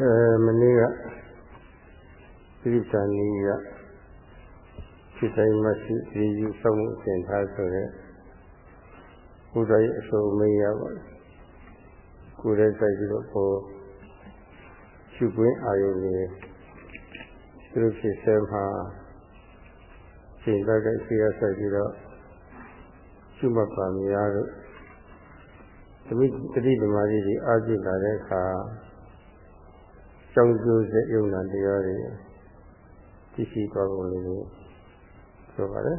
အဲမနေ့ကပြိဿာနီးကစိတ်တိုင်းမရှိဒီယူဆောင်မှုသင်ထားဆိုတဲ့ဘုရားရဲ့အဆိုမေးရပါကိုယ်ရဲ့စိုက်ပြီးတော့ပေါ်ရှုခွင့်အာရုံတွေသူတို့ဖြစ်ဆဲမှာရှင်ဘက်ကရှိရစိုက်ပြီးတော့ရှုမှတ်ပါများလို့သတိတတိဓမ္မကြီးတွေအားကြည့်လာတဲ့အခါ ကြောင်းကျိုးစေယုံနာတရားတွေသိရှိသွားပုံလေးကိုဆိုပါတယ်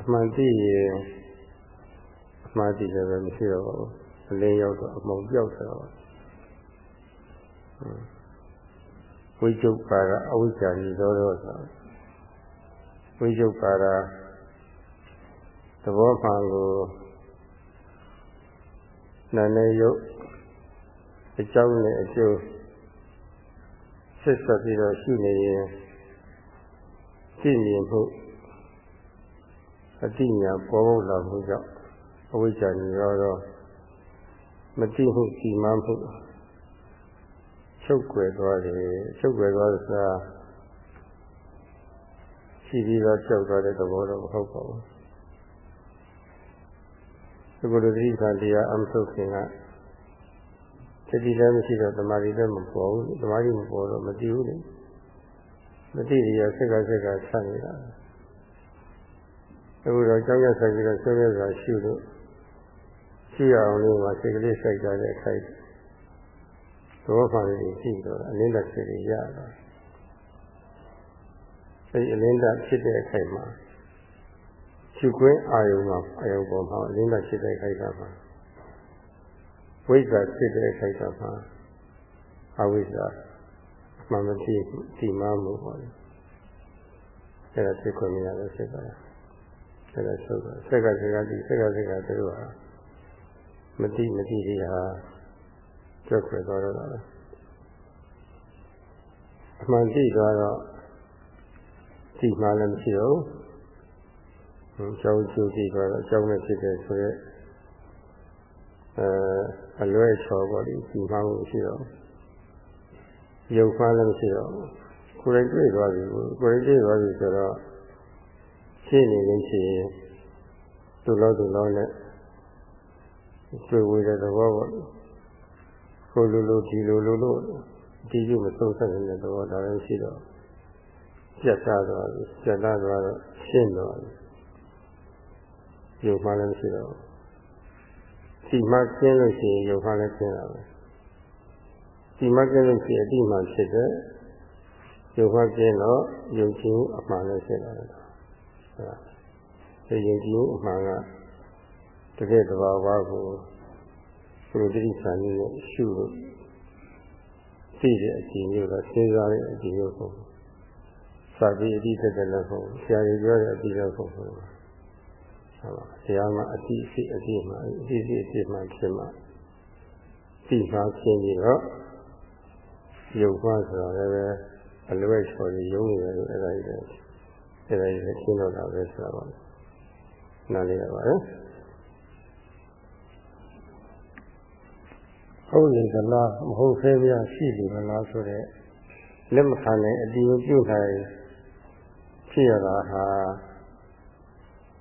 အမှန်သိရင်အမှားသိတယ်ပဲမရှိတော့ဘူးအလင်းရောက်တော့အမှုံပြောက်သွားတော့ဝိကျုပ်ပါကအဝိဇ္ဇာကြီးသောတော့ဆိုဝိကျုပ်ပါကသဘောမှန်ကိုနာနေရုပ် အကြောင်းနဲ့အကျိုးဆက်ဆက်ပြီးတော့ရှိနေရင်သိမြင်မှုအတိညာပေါ်ပေါ်လာမှုကြောင့်အဝိဇ္ဇာညရောတော့မတိမှုဒီမှမှုချုပ်ွယ်သွားတယ်ချုပ်ွယ်သွားဆိုတာရှိပြီးတော့ကြောက်သွားတဲ့သဘောတော့မဟုတ်ပါဘူးဒီလိုသတိကတရားအမထုတ်ခင်က တတိလည်းမရှိတော့တမာရီလည်းမပေါ်ဘူးတမာရီမပေါ်တော့မတည်ဘူးလေမတည်ရဆက်ကဆက်ကဆက်နေတာအခုတော့ကြောင်းရဆိုင်ပြီးတော့ဆွေးနွေးတာရှုလို့ရှုရအောင်လို့မှစိတ်ကလေးစိုက်ကြတဲ့အခိုက်သောဖာလေးရှိတော့အလင်းလက်စိတ်ရတာအဲဒီအလင်းလက်ဖြစ်တဲ့အခိုက်မှာရှုခွင့်အာယုံမှာအာယုံပေါ်မှာအလင်းလက်ဖြစ်တဲ့အခိုက်ကမှာ ဝိဇ္ဇာဖြစ်တဲ့ခိုက်တာမှာအဝိဇ္ဇာမှမဖြစ်ဒီမှမှုပေါ့လေအဲ့ဒါဖြစ်ခွင့်မရလို့ဖြစ်သွားတာအဲ့ဒါဆိုတော့စက်ကစက်ကဒီစက်ကစက်ကတို့ဟာမတိမတိတွေဟာကျွတ်ခွေသွားတော့တာအမှန်တိသွားတော့ဒီမှလည်းမရှိတော့ဘူးအကြောင်းကျိုးကြည့်သွားတော့အကြောင်းနဲ့ဖြစ်တယ်ဆိုရက် အဲအလွဲချော်ပေါ့ဒီဒီမှမှုရှိတော့ရုပ်မှလည်းမရှိတော့ကိုယ်တိုင်တွေ့သွားပြီကိုယ်တိုင်တွေ့သွားပြီဆိုတော့ရှင်းနေလို့ရှိရင်သူ့လို့သူ့လို့နဲ့တွေ့ဝေတဲ့သဘောပေါ့ကိုလိုလိုဒီလိုလိုလို့ဒီကျမဆုံးဆက်နေတဲ့သဘောဒါလည်းရှိတော့ပြတ်သားသွားပြီပြတ်သားသွားတော့ရှင်းသွားပြီရုပ်မှလည်းမရှိတော့ ဒီမှကျင်းလို့ရှိရင်ယုံမှလည်းကျင်းတာပဲဒီမှကျင်းလို့ရှိရင်အတိမှဖြစ်တဲ့ယုံမှကျင်းတော့ယုံကြည်မှုအမှန်လည်းဖြစ်လာတယ်ဟုတ်လားဒီယုံကြည်မှုအမှန်ကတကယ်တဘာဝကိုဘုရားတိဆန်ကြီးနဲ့ရှုလို့သိတဲ့အကြည့်မျိုးတော့စဉ်းစားတဲ့အကြည့်မျိုးပေါ့စာပြီးအတိတက်တယ်လည်းပေါ့ဆရာကြီးပြောတဲ့အကြည့်လည်းပေါ့ဟုတ် ပါတရားမှာအတိအစိအတိမှာအတိအစိအတိမှာဖြစ်မှာသိမှဖြစ်ပြီးတော့ရုပ်မှာဆိုတော့လည်းအလွဲချော်ပြီးယုံနေတယ်လို့အဲ့ဒါကြီးလည်းအဲ့ဒါကြီးလည်းရှင်းတော့တာပဲဆိုတာပါနားလည်ရပါတယ်ဟုတ်နေသလားမဟုတ်သေးဗျာရှိနေသလားဆိုတော့လက်မခံနိုင်အတီးပြုတ်နိုင်ဖြစ်ရတာဟာ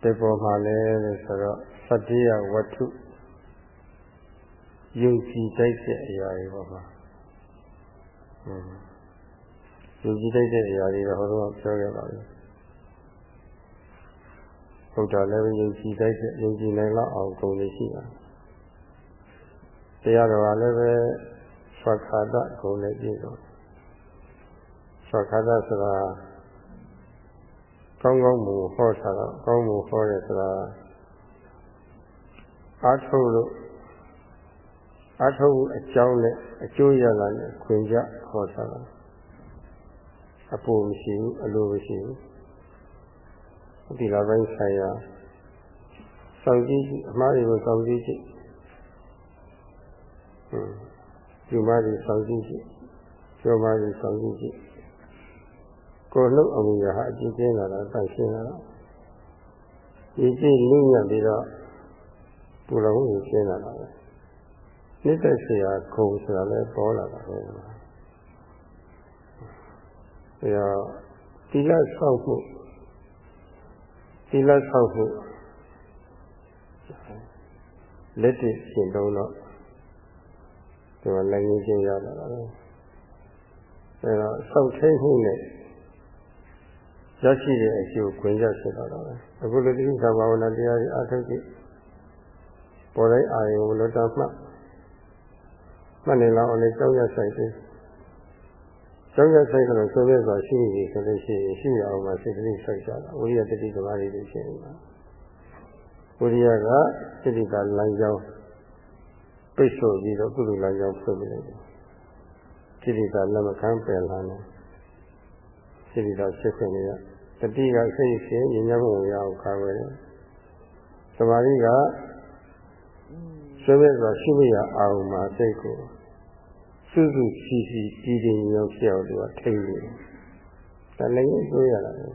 ဒီပေါ်မှာလည်းဆိုတော့သတ္တရားဝတ္ထုယုံကြည်တိုက်တဲ့အရာတွေပေါ်မှာဟွန်းယုံကြည်တိုက်တဲ့အရာတွေတော့ဟောတော့ပြောခဲ့ပါပြီဘုရားလည်းယုံကြည်တိုက်တဲ့ယုံကြည်နိုင်လောက်အောင်ဂုဏ်တွေရှိတာတရားတော်ကလည်းပဲသက္ခာတဂုဏ်နဲ့ပြည့်စုံသက္ခာတဆိုတာ ကောင်းကောင်းမူဟောထားတော့ကောင်းမူဟောတယ်ဆိုတာအာထုတ်လို့အာထုတ်အကြောင်းနဲ့အကျိုးရလာတဲ့ခွင့်ကြဟောထားတာအပူမရှိဘူးအလိုမရှိဘူးဒီလာပိုင်းဆိုင်ရာစောင့်ကြည့်အမှားတွေကိုစောင့်ကြည့်ကြည့်ဟွန်းဒီမှာဒီစောင့်ကြည့်ကြည့်ကျော်မှာဒီစောင့်ကြည့်ကြည့် ကိုလှုပ်အမှုရဟာအကြည့်ချင်းလာတာဆန့်ရှင်းလာတာဒီကြည့်လူညံ့ပြီးတော့ပူလောင်နေရှင်းလာတာပဲနိစ္စဆရာခုံဆိုတာလည်းပေါ်လာတာပဲအဲတော့သီလဆောက်ဖို့သီလဆောက်ဖို့လက်တွေ့ရှင်တော့တော့ဒီမှာလည်းငင်းချင်းရတာပဲအဲတော့ဆောက်ထိတ်မှုနဲ့ ရရှိတဲ့အကျိုးခွင့်ရဖြစ်တော့တာပဲအခုလိုတိစ္ဆာဘာဝနာတရားကြီးအထောက်ကြည့်ပေါ်တိုင်းအာယုံလို့တတ်မှတ်မှတ်နေလောက်အောင်လည်းကြောက်ရဆိုင်တယ်ကျောင်းရဆိုင်ကတော့ဆိုရဲဆိုရှိနေပြီဆိုလို့ရှိရင်ရှိရအောင်မှစိတ်ကလေးစိုက်ကြတာဝိရိယတတိကမာရီတွေရှိနေတာဝိရိယကစိတ္တကလမ်းကြောင်းပိတ်ဆို့ပြီးတော့ကုသိုလ်လမ်းကြောင်းဖွင့်ပြလိုက်တယ်စိတ္တကလက်မခံပယ်လာတယ်စိတ္တကဖြစ်ခွင့်ရ တတိကစိတ်ရှင်ဉာဏ်ဉာဏ်ကိုရအောင်ကာကွယ်တယ်သမာဓိကဆိုရဲဆိုရှိမရအောင်မှစိတ်ကိုစုစုစီစီတည်တည်ညောင်းဖြစ်အောင်သူကထိန်းနေတယ်။ဒါလည်းပြောရတာပဲ။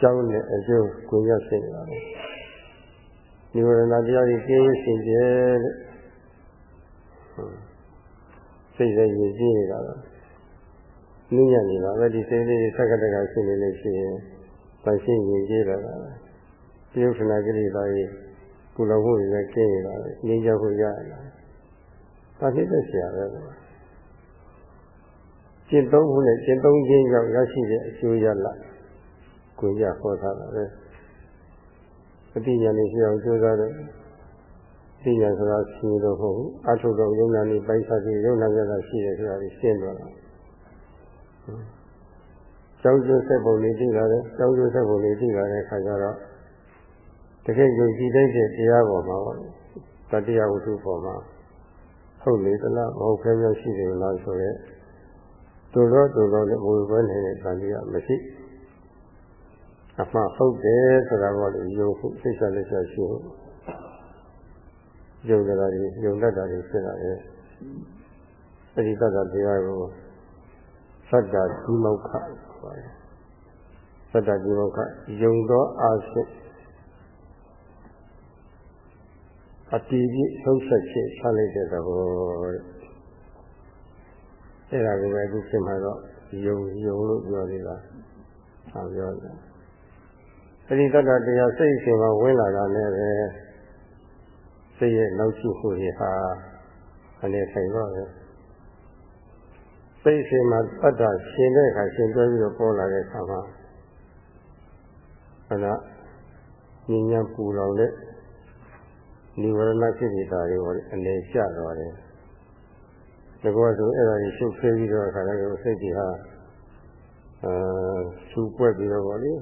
ကျောင်းနဲ့အကျိုးကိုရရှိနေတာပဲ။နိဝရဏတရားကြီးကျင်းရှင်ကျဲတဲ့။စိတ်ရဲ့ရည်ကြည်နေတာတော့ နည်းညံ့နေတာပဲဒီစိတ်လေးတွေသက္ကတကရှိနေလို့ရှိရင်ဗရှင်းရည်ကြည်လာတာ။ပြုခဏကိရိတာကြီးကုလဘုရားကျင်းရတာငြိမ်းချမ်းဖို့ရလာ။ဒါဖြစ်တဲ့ဆရာပဲကွာ။ကျင့်သုံးဖို့နဲ့ကျင့်သုံးခြင်းကြောင့်ရရှိတဲ့အကျိုးရလာကိုရဟောထားတာပဲ။အတိညာနဲ့ရှိအောင်ကြိုးစားတယ်။သိညာဆိုတာရှိလို့မဟုတ်ဘူး။အထုတော်ယုံနာနေပိုက်စားပြီးယုံနာကြတာရှိတယ်ဆိုတာကိုရှင်းသွားတာ။ ကျောင်းကျိုးဆက်ပုံလေးသိလာတယ်။ကျောင်းကျိုးဆက်ပုံလေးသိလာတဲ့အခါကျတော့တကယ်ယုံကြည်တဲ့တရားပေါ်မှာတတရားဝတ္ထုပေါ်မှာဟုတ်လေသလားမဟုတ်ခဲမျိုးရှိတယ်လားဆိုရဲတူတော့တူတော့လည်းဘဝပဲနေတဲ့ဗန္ဒီကမရှိအမှဟုတ်တယ်ဆိုတာကလည်းယုံဖို့စိတ်ဆက်လက်ဆက်ရှိဖို့ယုံကြတာတွေယုံတတ်တာတွေဖြစ်လာတယ်အဲဒီတတ်တာတရားကိုသ တ္တဒီမောက္ခပါတယ်သတ္တဒီမောက္ခယုံသောအာရှိအတီးကြီးဆုံးဆက်ချက်ဆက်လိုက်တဲ့သဘောတဲ့အဲ့ဒါကိုပဲအခုဖြစ်မှာတော့ယုံယုံလို့ပြောနေတာဆံပြောတယ်အဲ့ဒီတတ္တတရားစိတ်ရှင်မှာဝင်လာတာနဲ့ပဲစိတ်ရဲ့နောက်ရှိမှုတွေဟာအနေဆိုင်တော့ပဲ စိတ်ရှင်မှာတတ္တရှင်တဲ့အခါရှင်တွဲပြီးတော့ပေါ်လာတဲ့အခါမှာအဲ့ဒါဉာဏ်ဉာဏ်ပူလောင်တဲ့နိဝရဏစိတ္တိတာတွေဟောအနေကျသွားတယ်။ဒီကောဆိုအဲ့ဒါကြီးရှုပ်ဆွေးပြီးတော့အခါကျတော့စိတ်ကြီးဟာအဲရှုပွက်ပြီးတော့ဗောလေ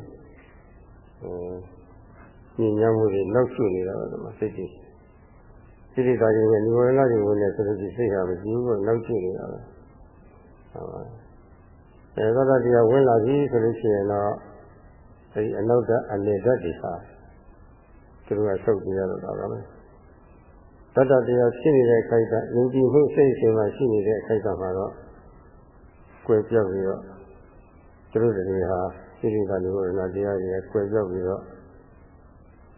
အဲညဉ့်ညမ်းမှုတွေနောက်ဆွနေတာပါဒီမှာစိတ်ကြီးစိတ္တိတာကြီးကနိဝရဏတွေဝင်နေဆိုတော့ဒီစိတ်ဟာမကြည့်ဘူးနောက်ဆွနေတာပဲ။ဟုတ်ပါ အဲသတ္တတရားဝင်လာပြီဆိုလို့ရှိရင်တော့အဲဒီအနောက်ကအလေဓာတ်တွေဟာသူတို့ကဆုတ်ပြရတော့တာပဲ။တတ္တတရားရှိနေတဲ့ခိုက်တာယုံကြည်မှုစိတ်ရှင်မှရှိနေတဲ့ခိုက်တာမှာတော့ကွယ်ပြောက်ပြီးတော့သူတို့တွေဟာစိရိကနိဝရဏတရားတွေကွယ်ပြောက်ပြီးတော့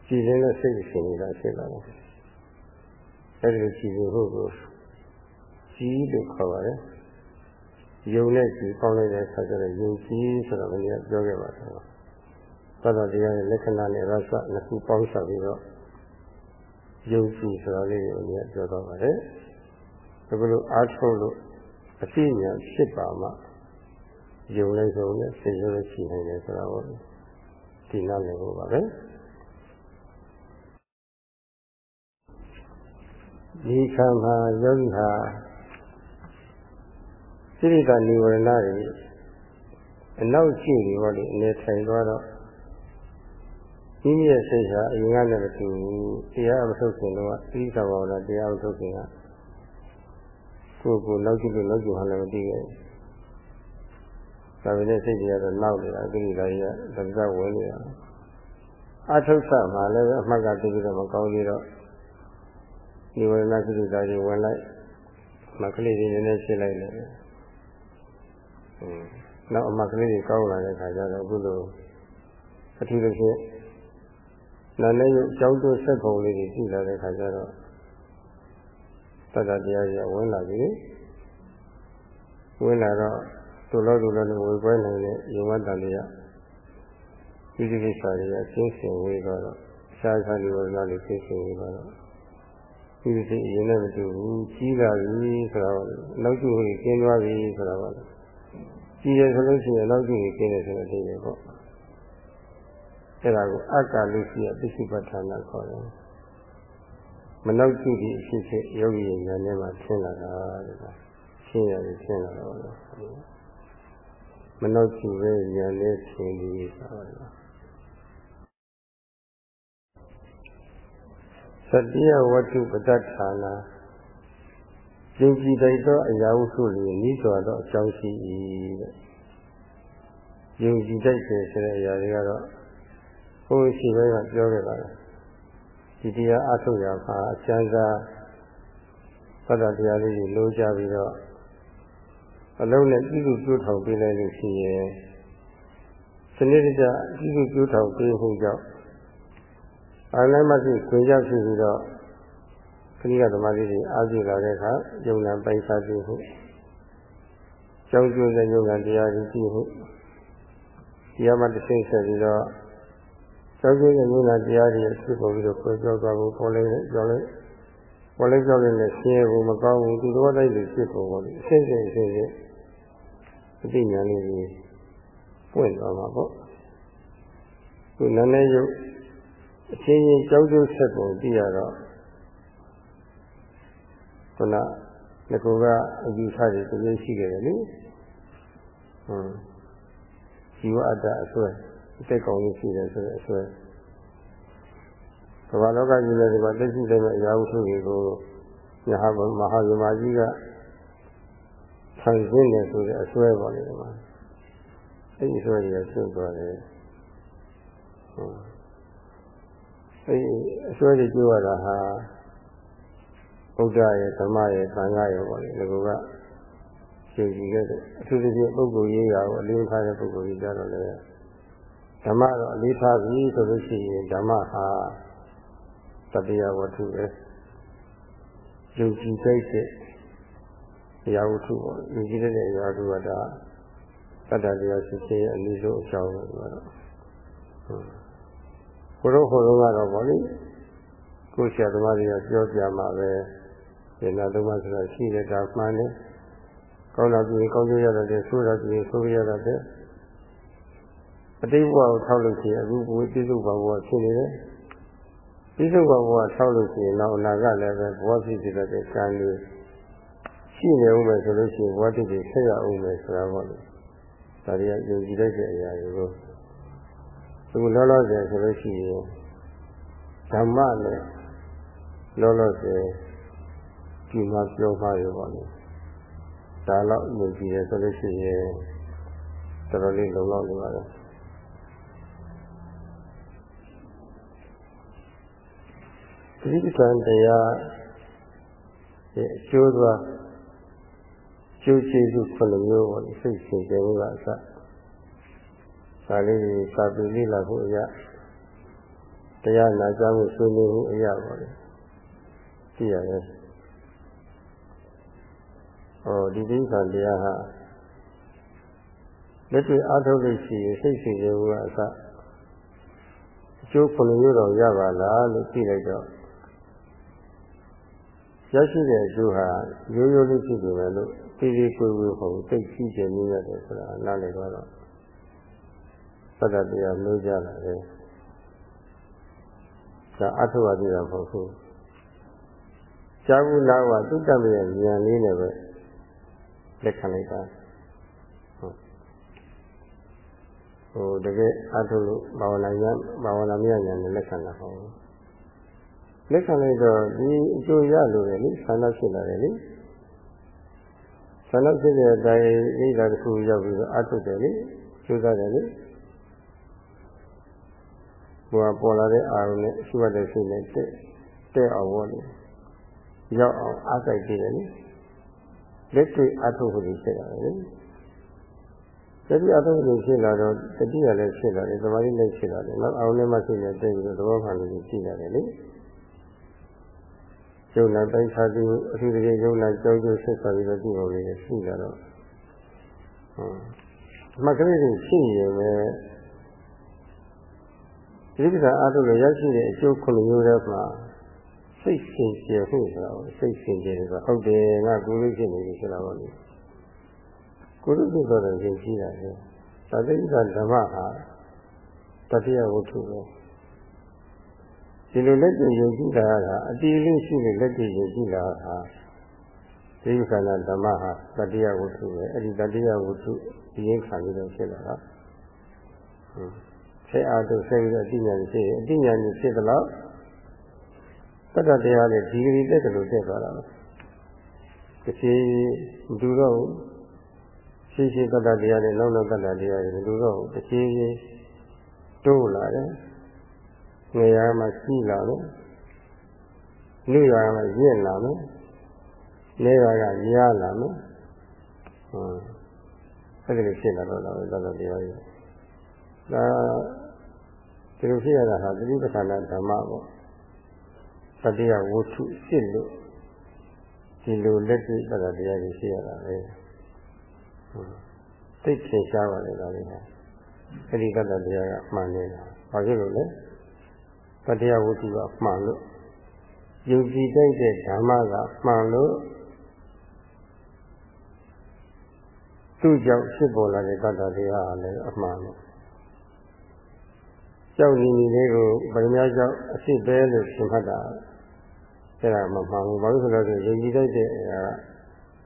ကြည်နေတဲ့စိတ်ရှင်နေတာဖြစ်လာတယ်။အဲဒီလိုကြည်မှုကိုကြည်လို့ခေါ်ပါတယ်။ ယုံနဲ့ကြည်ပေါင်းလိုက်တဲ့အခါကျတော့ယုံကြည်ဆိုတော့မင်းကပြောခဲ့ပါတယ်။တတ္တတရားရဲ့လက္ခဏာနဲ့ရသနှစ်ခုပေါင်းစပ်ပြီးတော့ယုံကြည်ဆိုတာလေးကိုအမြဲပြောတော့ပါတယ်။ဒါကလို့အားထုတ်လို့အသိဉာဏ်ဖြစ်ပါမှယုံလိုက်ဆုံးနဲ့သိရလို့ရှိနိုင်တယ်ဆိုတာကိုဒီနားလည်ဖို့ပါပဲ။ဒီခံမှာယောဂီဟာ စိရိကနိဝရဏတွေအနောက်ရှိနေပါလေအနေထိုင်သွားတော့မိမိရဲ့စိတ်ဟာအရင်ကလည်းမတူဘူးတရားမထုတ်ခင်တော့သီးသာဘာဝနာတရားမထုတ်ခင်ကကိုယ်ကိုနောက်ကျလို့နောက်ကျဟန်လည်းမသိခဲ့ဘူးဒါပေမဲ့စိတ်တွေကတော့နောက်နေတာကိရိတာကြီးကသက္ကဝင်နေတာအထုတ်ဆမှာလည်းအမှတ်ကတည်းကမကောင်းသေးတော့ဒီဝရဏကိရိတာကြီးဝင်လိုက်မကလေးတွေနည်းနည်းရှင်းလိုက်တယ် နောက်အမှတ်ကလေးတွေကောင်းလာတဲ့ခါကျတော့အခုလိုအထူးသဖြင့်နာနဲ့ရုပ်အကြောင်းတို့ဆက်ပုံလေးတွေရှိလာတဲ့ခါကျတော့တတ္တတရားကြီးဝင်လာပြီဝင်လာတော့သူလောသူလောနဲ့ဝေပွဲနိုင်တဲ့ယုံမတန်တရားဒီကိစ္စတွေကရှင်းစင်ဝေတော့ရှားရှားလေးဝနာလေးရှင်းစင်ဝေတော့ဒီစိတ်အရင်နဲ့မတူဘူးကြီးလာပြီဆိုတော့နောက်ကျကိုကျင်းသွားပြီဆိုတော့ ကြီးရဆိုလို့ရှိရင်နောက်ကျကိုကျင်းတယ်ဆိုတဲ့အသေးပဲပေါ့အဲ့ဒါကိုအက္ခလိရှိယပစ္စုပ္ပတ္ထာနာခေါ်တယ်မနောက်ကျဒီအဖြစ်ဖြစ်ယောဂီဉာဏ်နဲ့မှထင်လာတာတဲ့ရှင်းရတယ်ရှင်းလာတော့မနောက်ကျပဲဉာဏ်နဲ့ထင်ပြီးဆိုတော့သတိယဝတ္ထုပဋ္ဌာနာ ယုံကြည်တိုက်သောအရာဟုဆိုလျင်ဤစွာသောအကြောင်းရှိ၏တဲ့ယုံကြည်တိုက်တယ်ဆိုတဲ့အရာတွေကတော့ဘုရားရှိခိုးကပြောခဲ့ပါတယ်ဒီတရားအထုတ်ရမှာအကျဉ်းစားသတ္တတရားလေးကိုလိုးကြပြီးတော့အလုံးနဲ့ပြုစုပြုထောင်ပေးလိုက်လို့ရှိရင်စနစ်တကျပြုစုပြုထောင်ပေးမှုကြောင့်အာလည်းမရှိခွင့်ရောက်ရှိပြီးတော့ ခဏကသမားလေးတွေအားပြုလာတဲ့အခါယုံနာပိုင်စားပြုမှုကြောင်းကျိုးတဲ့ယုံနာတရားတွေပြုမှုတရားမှတစ်ဆင့်ဆက်ပြီးတော့ကြောင်းကျိုးတဲ့ယုံနာတရားတွေဖြစ်ပေါ်ပြီးတော့ကိုယ်ကြောသွားဖို့ပေါ်လိုက်ကြောလိုက်ပေါ်လိုက်ကြောလိုက်နဲ့ဆင်းရဲဖို့မကောင်းဘူးသူတော်တိုင်းတွေဖြစ်ပေါ်ပေါ်အစစ်စစ်အစစ်စစ်အသိဉာဏ်လေးကြီးပွင့်သွားမှာပေါ့ခုနည်းနည်းယုတ်အချင်းချင်းကြောက်ကြဆက်ပုံသိရတော့ ခုနငကူကအယူဆတွေတကယ်ရှိခဲ့တယ်လေဟွန်းဇီဝအတ္တအစွဲအသက်ကောင်ကြီးရှိတယ်ဆိုတဲ့အစွဲကမ္ဘာလောကကြီးလည်းဒီမှာတက်ရှိတဲ့အရာဟုဆိုတွေကိုမဟာမဟာဇမကြီးကဆံရှင်းတယ်ဆိုတဲ့အစွဲပေါ်နေတယ်မှာအဲ့ဒီအစွဲတွေကဆွသွားတယ်ဟုတ်အဲအစွဲတွေပြောရတာဟာ ဘုရားရဲ့ဓမ္မရဲ့သံဃာရဲ့ပေါ့လေဒီကောကရှင်းကြည့်ခဲ့တဲ့အထူးသဖြင့်ပုဂ္ဂိုလ်ရေးရာကိုအလေးထားတဲ့ပုဂ္ဂိုလ်ကြီးကြတော့လေဓမ္မတော့အလေးထားပြီဆိုလို့ရှိရင်ဓမ္မဟာတတရားဝတ္ထုပဲယုံကြည်စိတ်တဲ့အရာဝတ္ထုပေါ့ယုံကြည်တဲ့အရာဝတ္ထုကဒါတတ္တတရားရှိခြင်းရဲ့အနည်းဆုံးအကြောင်းပဲဆိုတော့ဟုတ်ကိုတော့ဟိုတော့ကတော့ဗောလေကိုဆရာသမားတွေကပြောပြမှာပဲ ဒီနာသုံးပါးဆိုတာရှိတဲ့ဒါမှန်တယ်ကောင်းတာပြီးကောင်းကျိုးရတဲ့ဆိုးတာပြီးဆိုးရတဲ့အတိတ်ဘဝကိုထောက်လို့ရှိရင်အခုဘဝပြည့်စုံဘဝဖြစ်နေတယ်ပြည့်စုံဘဝထောက်လို့ရှိရင်တော့အနာကလည်းပဲဘဝဖြစ်ဖြစ်တဲ့ကံလေးရှိနေဦးမယ်ဆိုလို့ရှိရင်ဘဝတည်တည်ဆက်ရဦးမယ်ဆိုတာပေါ့လေဒါတွေကယုံကြည်တဲ့အရာတွေကိုအခုလောလောဆယ်ဆိုလို့ရှိရင်ဓမ္မနဲ့လောလောဆယ် ဒီမှာပြောပါရပါလိမ့်ဒါတော့မြင်ကြည့်ရဆိုလို့ရှိရင်တော်တော်လေးလုံလောက်နေပါတော့ဒီကံတရားရဲ့အကျိုးသွားကျိုးကျေးဇူးခုနှစ်မျိုးပေါ့စိတ်ရှင်ကြမှုကအစဒါလေးကိုစာပေလေးလာဖို့အရာတရားနာကြားမှုဆွေးနွေးမှုအရာပါလေသိရတယ်။ ဟောဒီသိက္ခာတရားဟာလက်တွေ့အားထုတ်လို့ရှိရင်စိတ်ရှိကြဘူးကအစအကျိုးခုနှစ်မျိုးတော့ရပါလားလို့ကြည့်လိုက်တော့ရရှိတဲ့အကျိုးဟာရိုးရိုးလေးဖြစ်နေတယ်လို့သိသေးကိုယ်ကိုယ်ဟောသိရှိခြင်းနည်းရတယ်ဆိုတာနားလည်တော့သတ္တတရားလို့ကြလာတယ်ဒါအထုဝတိတာမဟုတ်ဘူးရှားဘူးလားကသုတ္တမရဲ့ဉာဏ်လေးနဲ့ပဲ လက်ခံလိုက်တာဟိုတကယ်အထုလို့ဘာဝနာဉာဏ်ဘာဝနာမြဉာဏ်နဲ့လက်ခံတာဟုတ်လက်ခံလိုက်တော့ဒီအကျိုးရလို့လေဆန္ဒဖြစ်လာတယ်လေဆန္ဒဖြစ်တဲ့အတိုင်းအိဒါတစ်ခုရောက်ပြီးတော့အထုတယ်လေကျိုးစားတယ်လေဟိုကပေါ်လာတဲ့အာရုံနဲ့ရှိရတဲ့စိတ်နဲ့တက်တက်အောင်ဝေါ်လေရောက်အောင်အားစိုက်ကြည့်တယ်လေ လက်တွေ့အထုပ်ဖို့ဖြစ်ရတယ်လေတတိအသုံးကိုဖြစ်လာတော့တတိယလည်းဖြစ်လာတယ်သမာဓိလည်းဖြစ်လာတယ်နောက်အောင်လည်းမှဖြစ်နေတဲ့ပြီးတော့သဘောခံလို့ရှိလာတယ်လေယုံနာတိုင်းခြားသူအထူးတကယ်ယုံနာကြောက်ကြဆက်ဆံပြီးတော့ဒီပုံလေးရှိလာတော့မှတ်ကလေးတွေရှိရင်ပဲဒီကိစ္စအားထုတ်လို့ရရှိတဲ့အကျိုးခုနှစ်မျိုးတည်းမှာ စိတ်ရှင်ကျေဖို့ဆိုတာစိတ်ရှင်ကျေတယ်ဆိုဟုတ်တယ်ငါကိုယ်လေးဖြစ်နေပြီဆိုတာပေါ့လေကိုယ်လေးဖြစ်တော့ရင်ရှင်ကြီးတာလေသာသိက္ခာဓမ္မဟာတတိယဝတ္ထုပဲဒီလိုလက်တွေ့ယုံကြည်တာကအတီးလေးရှိတဲ့လက်တွေ့ယုံကြည်တာဟာဒီခန္ဓာဓမ္မဟာတတိယဝတ္ထုပဲအဲ့ဒီတတိယဝတ္ထုဒီရင်ခံပြီးတော့ဖြစ်လာတာဟုတ်ဆဲအားတို့ဆဲပြီးတော့အတိညာဖြစ်အတိညာဖြစ်သလား တတ္တတရားနဲ့ဒီဂရီတက်တယ်လို့တက်သွားတာပဲတစ်ချိန်မတူတော့ရှင်းရှင်းတတ္တတရားနဲ့နောက်နောက်တတ္တတရားတွေမတူတော့တစ်ချိန်ချင်းတိုးလာတယ်ငရမှာရှိလာတယ်လူရမှာရင့်လာမယ်နေရကရလာမယ်ဟုတ်အဲ့ဒီလိုဖြစ်လာတော့တာပဲတတ္တတရားတွေဒါဒီလိုဖြစ်ရတာဟာသတိပဋ္ဌာန်ဓမ္မပေါ့ တတိယဝတ္ထုစစ်လို့ဒီလိုလက်တွေ့တတတရားကြီးရှိရတာပဲသိထင်ရှားပါလေဒါလေးဟာအဲ့ဒီတတတရားကမှန်နေတာဘာဖြစ်လို့လဲတတိယဝတ္ထုကမှန်လို့ယုံကြည်တဲ့ဓမ္မကမှန်လို့သူ့ကြောင့်ဖြစ်ပေါ်လာတဲ့တတတရားဟာလည်းအမှန်လို့ကြောက်နေနေလေးကိုဗရမ ्या ကြောင့်အစ်စ်ပဲလို့သင်မှတ်တာ အဲ့ဒါမှမှန်ဘူးဘာလို့လဲဆိုတော့ယုံကြည်တတ်တဲ့အရာ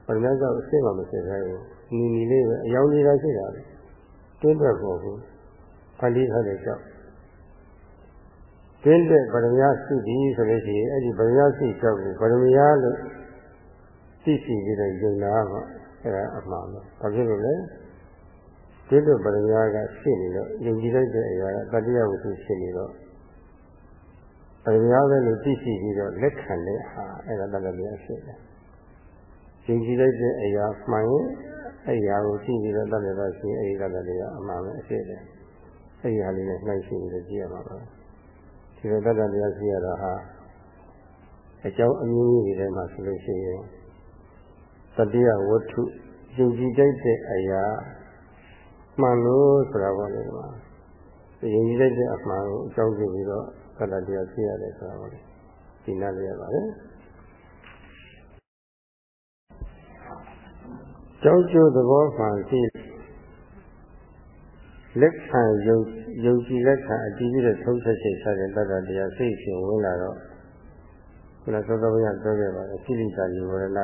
ကပရိသတ်ကအစ်စ်မှမစစ်ဆိုင်ဘူးနီနီလေးပဲအယောင်လေးသာရှိတာလေတွင်းထွက်ပေါ်ဘူးဖန်တီးထားတဲ့ကြောင့်တွင်းတဲ့ပရိယာရှိသည်ဆိုလို့ရှိရင်အဲ့ဒီပရိယာရှိကြောင့်ပရိယာလို့သိရှိပြီးတော့ယုံလာမှာအဲ့ဒါအမှန်ပဲဘာဖြစ်လို့လဲတွင်းတဲ့ပရိယာကရှိနေတော့ယုံကြည်တတ်တဲ့အရာကတတိယဝိသုရှိနေတော့ ပရိယာပဲလို့သိရှိပြီးတော့လက်ခံတဲ့ဟာအဲ့ဒါတတ္တတရားရှိတယ်။ယုံကြည်လိုက်တဲ့အရာမှန်ရင်အဲ့ဒီဟာကိုသိပြီးတော့တတ္တတရားရှိအဲ့ဒီတတ္တတရားအမှန်ပဲအဖြစ်တယ်။အဲ့ဒီဟာလေးနဲ့နှိုင်းရှိပြီးတော့ကြည့်ရမှာပါ။ဒီလိုတတ္တတရားရှိရတာဟာအကြောင်းအမျိုးမျိုးတွေထဲမှာဆိုလို့ရှိရင်တတိယဝတ္ထုယုံကြည်တတ်တဲ့အရာမှန်လို့ဆိုတာပေါ့လေဒီမှာယဉ်ကျေးလိုက်တဲ့အမှန်ကိုအကြောင်းပြုပြီးတော့ သတ္တတရားသိရတယ်ဆိုတာပေါ့လေဒီနားလေးရပါတယ်ကြောင်းကျိုးသဘောမှန်သိလက်ခံယုံယုံကြည်လက်ခံအတည်ပြုတဲ့သုံးဆက်ချက်ချတဲ့တတ္တတရားစိတ်ရှင်ဝင်လာတော့ခုနသောသောဘုရားပြောခဲ့ပါတယ်စိလိတာယူဝရဏ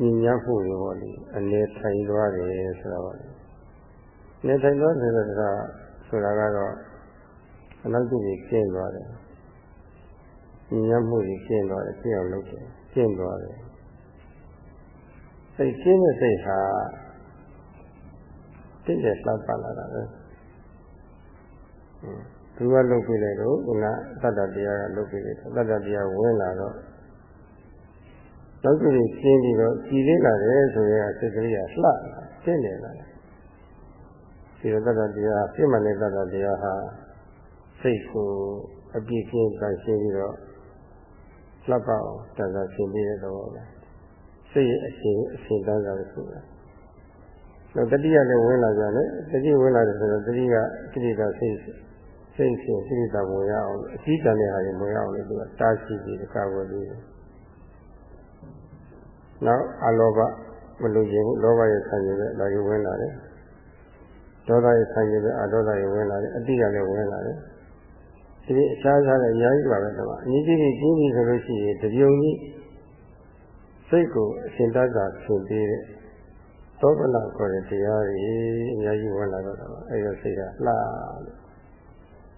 ညဉ့်ညမ်းဖို့ရောပေါ့လေအနေထိုင်သွားတယ်ဆိုတော့နေထိုင်သွားတယ်ဆိုတာဆိုတာကတော့ အနောက်ကျကြီးကျင်းသွားတယ်ညဉ့်ညမ်းမှုကြီးကျင်းသွားတယ်ကျင်းအောင်လုပ်တယ်ကျင်းသွားတယ်စိတ်ကျင်းတဲ့စိတ်ဟာတည့်တဲ့လှပလာတာပဲသူကလုပ်ပြလိုက်တော့ကသတ္တတရားကလုပ်ပြလိုက်သတ္တတရားဝင်လာတော့လောကကြီးရှင်းပြီးတော့ကြည်လေးလာတယ်ဆိုရင်စိတ်ကလေးကလှရှင်းနေလာတယ်ဒီတတ္တတရားပြည့်မတဲ့တတ္တတရားဟာ စိတ်ကိုအပြည့်ကင်းကရှင်းပြီးတော့လှပအောင်တန်ခါရှင်းပြီးတဲ့သဘောပဲစိတ်ရဲ့အရှင်အရှင်တန်းစားလို့ဆိုတာတော့တတိယလည်းဝင်လာကြတယ်တတိဝင်လာတယ်ဆိုတော့တတိယကိရိတာစိတ်စိတ်ရှင်ကိရိတာဝင်ရအောင်အကြီးတန်းတဲ့ဟာတွေဝင်ရအောင်လို့သူကတားရှိပြီးကာဝယ်ပြီးတယ်နောက်အလောဘမလူခြင်းလောဘရဲ့ဆံရည်ပဲဒါကြီးဝင်လာတယ်ဒေါသရဲ့ဆံရည်ပဲအဒေါသရဲ့ဝင်လာတယ်အတိကလည်းဝင်လာတယ် ဒီအခြားခြားလည်းအများကြီးပါပဲတော့အနည်းကြီးကြီးကြီးဆိုလို့ရှိရင်တပြုံကြီးစိတ်ကိုအရှင်တတ်တာဆင်ပေးတဲ့သောကနာခေါ်တဲ့တရားတွေအများကြီးဝင်လာတော့တာအဲဒါစိတ်ကလှလို့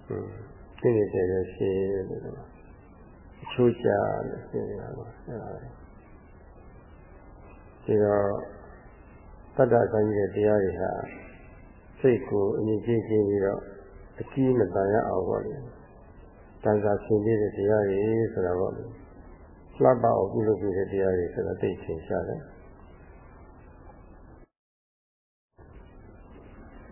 ဟွန်းသိနေတယ်ရှိလို့အချိုးချလို့ရှင်းနေတာပါအဲဒါပဲဒီတော့တတ္တဆိုင်ရဲ့တရားတွေဟာစိတ်ကိုအမြင့်ကြီးကြီးပြီးတော့အကြီးမတန်ရအောင်ပေါ့လေ တန်ခါဆင်ပြီးတဲ့တရားတွေဆိုတာပေါ့လေလှပအောင်ပြုလုပ်ပြီးတဲ့တရားတွေဆိုတာသိချင်ရှာတယ်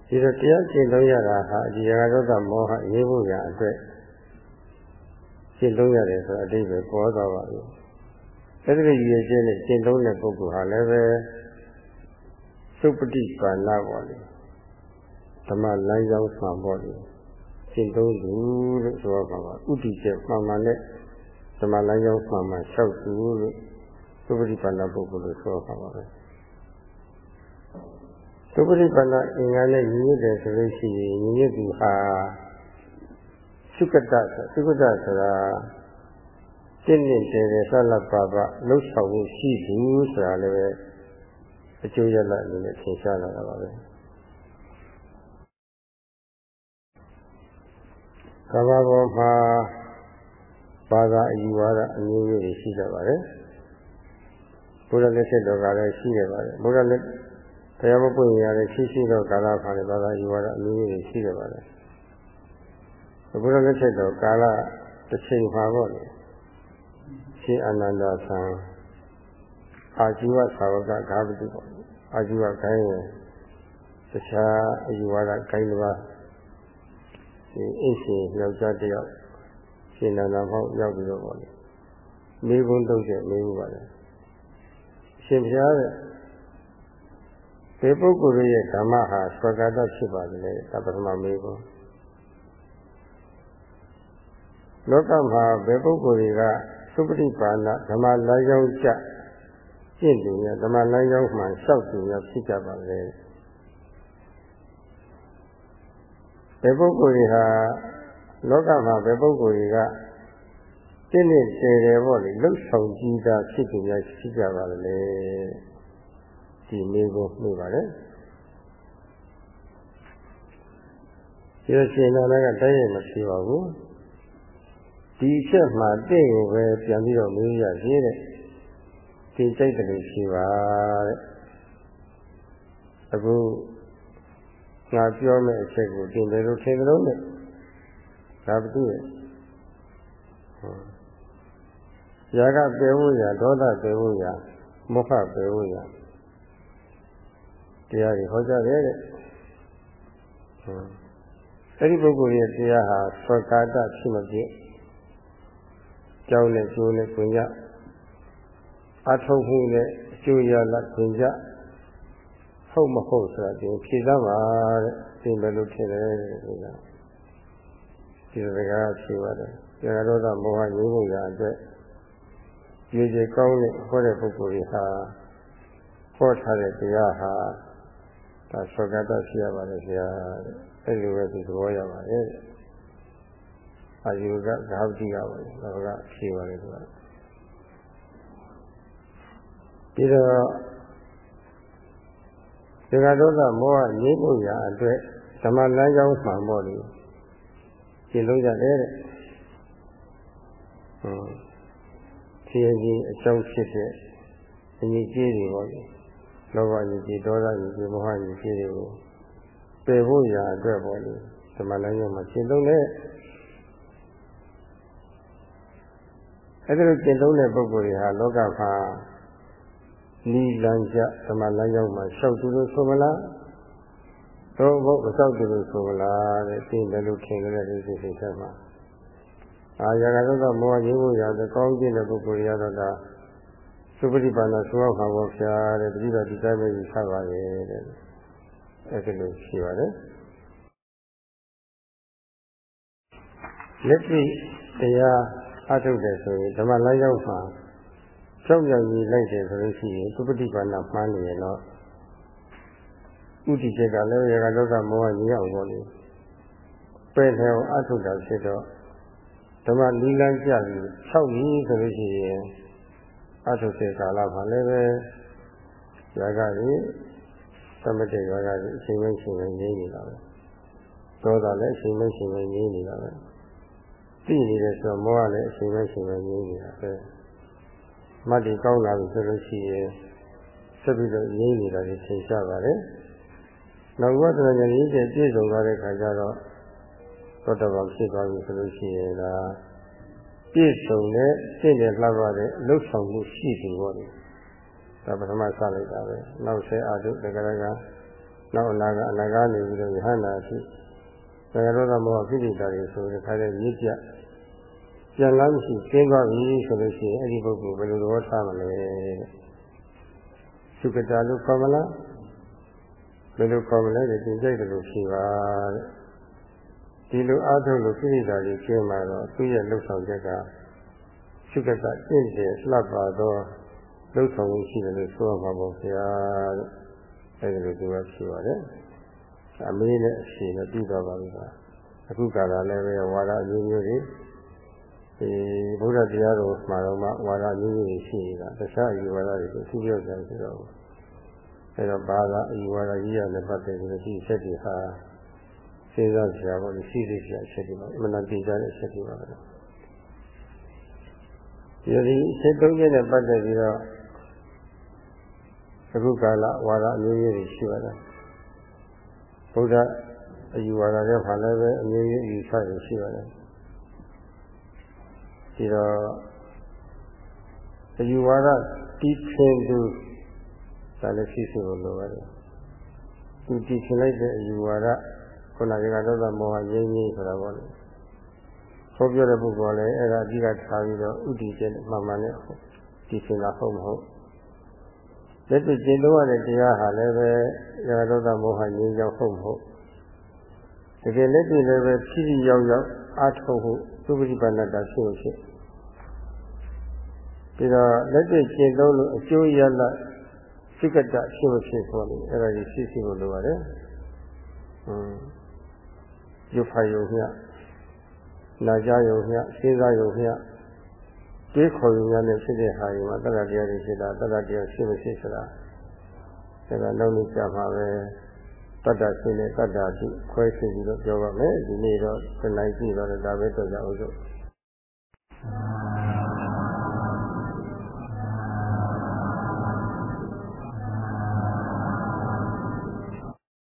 ဒီတော့တရားကျင့်သုံးရတာဟာဒီရာဂဒေါသမောဟရေးဖို့ရအတွက်ကျင့်သုံးရတယ်ဆိုအတိတ်ပဲပေါ်သွားပါပြီအဲဒီလိုရည်ရွယ်ချက်နဲ့ကျင့်သုံးတဲ့ပုဂ္ဂိုလ်ဟာလည်းပဲသုပတိပါဏပေါ်လေဓမ္မလမ်းကြောင်းဆံပေါ်လေ ကျင့်သုံးသူလို့ဆိုရပါပါဥတည်ချက်မှန်မှန်နဲ့ဓမ္မလမ်းကြောင်းမှန်မှန်လျှောက်သူလို့သုပတိပါဏပုဂ္ဂိုလ်လို့ဆိုရပါပါပဲသုပတိပါဏအင်္ဂါနဲ့ညီညွတ်တယ်ဆိုလို့ရှိရင်ညီညွတ်သူဟာသုကတသုကတဆိုတာရှင်းနေတယ်ဆက်လက်ပါပါလှုပ်ဆောင်မှုရှိသူဆိုတာလည်းပဲအကျိုးရလဒ်အနေနဲ့ထင်ရှားလာတာပါပဲ ကမ္ဘာပေါ်မှာဘာသာအယူဝါဒအမျိုးမျိုးတွေရှိကြပါတယ်ဘုရားလက်ထက်တော်ကလည်းရှိနေပါတယ်ဘုရားလက်တရားမပွင့်ရတဲ့ရှိရှိသောကာလခါနဲ့ဘာသာယူဝါဒအမျိုးမျိုးတွေရှိကြပါတယ်ဘုရားလက်ထက်တော်ကာလတစ်ချိန်ပါပေါ့လေရှင်အနန္ဒဆံအာဇီဝသာဝကဂါဘတိပေါ့အာဇီဝခိုင်းရင်တခြားအယူဝါဒခိုင်းတစ်ပါး ဒီအိရှင်ယောက်ျားတစ်ယောက်ရှင်နန္ဒမောက်ရောက်ပြီးတော့ပေါ့လေမိဘုန်းတုတ်တဲ့မိဘပါလေရှင်ဘုရားတဲ့ဒီပုဂ္ဂိုလ်ရဲ့ဓမ္မဟာဆွေကာတဖြစ်ပါလေဒါပထမမိဘုန်းလောကမှာဘယ်ပုဂ္ဂိုလ်တွေကသုပတိပါဏဓမ္မလမ်းကြောင်းကျကျင့်သူများဓမ္မလမ်းကြောင်းမှလျှောက်သူများဖြစ်ကြပါလေ ဘယ်ပုဂ္ဂိုလ်တွေဟာလောကမှာဘယ်ပုဂ္ဂိုလ်တွေကကျင့်နေတယ်တယ်ပေါ့လေလှုပ်ဆောင်ကြည့်တာဖြစ်သူများဖြစ်ကြပါလေဒီမျိုးကိုနှို့ပါလေဒီလိုရှင်နာကတိုက်ရိုက်မဖြစ်ပါဘူးဒီအချက်မှတင့်ကိုပဲပြန်ပြီးတော့မေးရသေးတဲ့ဒီစိတ်တည်းရှိပါတဲ့အခု ငါပြောမယ့်အချက်ကိုတင်တယ်လို့ထင်ကြလို့နဲ့ဒါဘာတူရဲ့ရာဂပယ်ဖို့ရာဒေါသပယ်ဖို့ရာမောဟပယ်ဖို့ရာတရားတွေဟောကြားတယ်တဲ့အဲ့ဒီပုဂ္ဂိုလ်ရဲ့တရားဟာသက္ကာတဖြစ်မဖြစ်ကြောင်းနဲ့ကျိုးနဲ့ခွင်ကြအထုပ်မှုနဲ့အကျိုးရလာခွင်ကြ ဟုတ်မဟုတ်ဆိုတာဒီဖြေသမ်းပါတဲ့သင်တယ်လို့ထင်တယ်တဲ့ဆိုတာဒီစကားဖြေပါတယ်ကျေရတော်မောဟငြိမ်းမှုရာအတွက်ရေကြီးကောင်းတဲ့ဟောတဲ့ပုဂ္ဂိုလ်တွေဟာဟောထားတဲ့တရားဟာဒါသောကတဖြစ်ရပါတယ်ဆရာတဲ့အဲ့လိုပဲဒီသဘောရပါတယ်တဲ့အာယုကဂါဝတိကပါလေဒါကဖြေပါလေသူကပြီးတော့ ဒီကဒေါသမောဟငြိမ့်ဖို့ရာအတွက်ဓမ္မလမ်းကြောင်းမှန်ဖို့လေရှင်းလို့ရတယ်တဲ့ဟွန်းဖြည်းဖြည်းအကြောင်းဖြစ်တဲ့အညီကြီးတွေပေါ့လေလောဘညီကြီးဒေါသညီကြီးမောဟညီကြီးတွေကိုပယ်ဖို့ရာအတွက်ပေါ့လေဓမ္မလမ်းကြောင်းမှာရှင်းလို့လည်းအဲဒီလိုကျင့်သုံးတဲ့ပုဂ္ဂိုလ်တွေဟာလောကမှာ နီးလန်းကြဓမ္မလမ်းကြောင်းမှာလျှောက်သူလို့ဆိုမလားသို့မဟုတ်မလျှောက်သူလို့ဆိုမလားတဲ့သိတယ်လို့ထင်ကြတဲ့ဒီစိတ်စိတ်မှာအာရကသောကမောဟရေးဖို့ရတဲ့ကောင်းကျင့်တဲ့ပုဂ္ဂိုလ်ရတော့ဒါသုပတိပါဏသုဟောခါဘောဖျားတဲ့တတိယဒီတိုင်းပဲယူဆပါရဲ့တဲ့အဲဒီလိုရှိပါတယ်လက်ရှိတရားအထုတ်တယ်ဆိုရင်ဓမ္မလမ်းကြောင်းမှာ ကြောက်ရွံ့ကြီးလိုက်တယ်ဆိုလို့ရှိရင်သုပတိပါဏမှန်းနေရတော့ဥတီချက်ကလည်းရေကလောကမောဟကြီးအောင်ပေါ့လေပယ်တယ်အထုတ်တာဖြစ်တော့ဓမ္မလီလန်းကြပြီး၆ပြီဆိုလို့ရှိရင်အထုတ်တဲ့ကာလမှာလည်းပဲရာဂကြီးသမတေရာဂကြီးအချိန်ချင်းချိန်ချင်းငြိမ်းနေတာပဲသောတာလည်းအချိန်ချင်းချိန်ချင်းငြိမ်းနေတာပဲသိနေတယ်ဆိုတော့မောဟလည်းအချိန်ပဲချိန်ပဲငြိမ်းနေတာပဲ မှတ်တည်ကောင်းလာပြီဆိုလို့ရှိရင်ဆက်ပြီးတော့ငြိမ်းနေတာကိုသင်ရှားပါတယ်နောက်ဝတ္တနာဉာဏ်ကြီးကျပြည့်စုံသွားတဲ့ခါကျတော့သောတပန်ဖြစ်သွားပြီဆိုလို့ရှိရင်ဒါပြည့်စုံတဲ့ရှင်းတယ်လှပတဲ့အလုဆောင်မှုရှိသူပေါ့လေဒါပထမစလိုက်တာပဲနောက်ဆဲအာထုတကရကနောက်အနာကအနာကနေပြီးတော့ယဟနာရှိသံဃာတော်ကမောဟခိတိတာတွေဆိုတဲ့ခါတဲ့မြစ်ပြ ပြန်လာမရှိကျင်းသွားပြီဆိုလို့ရှိရင်အဲ့ဒီပုဂ္ဂိုလ်ဘယ်လိုသဘောထားမလဲသုကတာလို့ခေါ်မလားဘယ်လိုခေါ်မလဲတဲ့သင်ကြိုက်တယ်လို့ဖြေပါတဲ့ဒီလိုအားထုတ်လို့ခိတိတာတွေကျင်းလာတော့သူ့ရဲ့လှုပ်ဆောင်ချက်ကသုကတာကျင့်တယ်လှပ်ပါတော့လှုပ်ဆောင်မှုရှိတယ်လို့ဆိုရမှာပေါ့ဗျာတဲ့အဲ့ဒါလိုသူကဖြေပါတယ်အမေးနဲ့အဖြေနဲ့ပြီးတော့ပါပြီပါအခုကာလလည်းပဲဝါဒအမျိုးမျိုးတွေ ဒီဘုရားတရားတော်မှာတော့မှဝါဒမျိုးမျိုးတွေရှိနေတာတခြားအယူဝါဒတွေကိုသူပြောကြတယ်ဆိုတော့အဲတော့ဘာသာအယူဝါဒကြီးရနဲ့ပတ်သက်ပြီးဒီဆက်တွေဟာစဉ်းစားကြရဖို့ရှိသေးကြအချက်တွေပါအမှန်တရားကြတဲ့အချက်တွေပါပဲဒီဒီအချက်သုံးချက်နဲ့ပတ်သက်ပြီးတော့အခုကာလဝါဒအမျိုးမျိုးတွေရှိပါတယ်ဘုရားအယူဝါဒတွေမှာလည်းပဲအမျိုးမျိုးအယူဆတွေရှိပါတယ် ဒီတော့အယူဝါဒတီးခင်းသူဒါလည်းရှိရှိလို့လိုပါတယ်သူတီးခင်းလိုက်တဲ့အယူဝါဒခုနကကတော့သမောဟရင်းကြီးဆိုတာပေါ့လေဆိုပြောတဲ့ပုဂ္ဂိုလ်လည်းအဲ့ဒါအဓိကထားပြီးတော့ဥတည်တဲ့မှန်မှန်နဲ့တီးခင်းတာဟုတ်မဟုတ်လက်တွေ့ကျင့်လို့ရတဲ့တရားဟာလည်းပဲရာဂဒေါသမောဟငြိမ်းချမ်းဟုတ်မဟုတ်တကယ်လက်တွေ့လည်းပဲဖြည်းဖြည်းရောက်ရောက်အားထုတ်ဖို့ သုပတိပန္နတာရှိလို့ရှိပြီးတော့လက်တွေ့ကျင့်လို့အကျိုးရလစိကတရှိလို့ရှိပေါ်လို့အဲ့ဒါကြီးရှိရှိလို့လိုပါတယ်။ဟွန်းရုပ်ဖာယုံမြနာကြယုံမြစဉ်းစားယုံမြတွေးခေါ်ယူများနဲ့ဖြစ်တဲ့ဟာတွေမှာတက္ကတရားတွေဖြစ်တာတက္ကတရားရှိမရှိဆိုတာဒါကနောက်နေ့ကြာမှာပဲ တတ္တရှိနဲ့တတ္တတိခွဲရှိပြီးတော့ပြောပါမယ်ဒီနေ့တော့တနိုင်ကြည့်တော့ဒါပဲတော့ကြအောင်စို့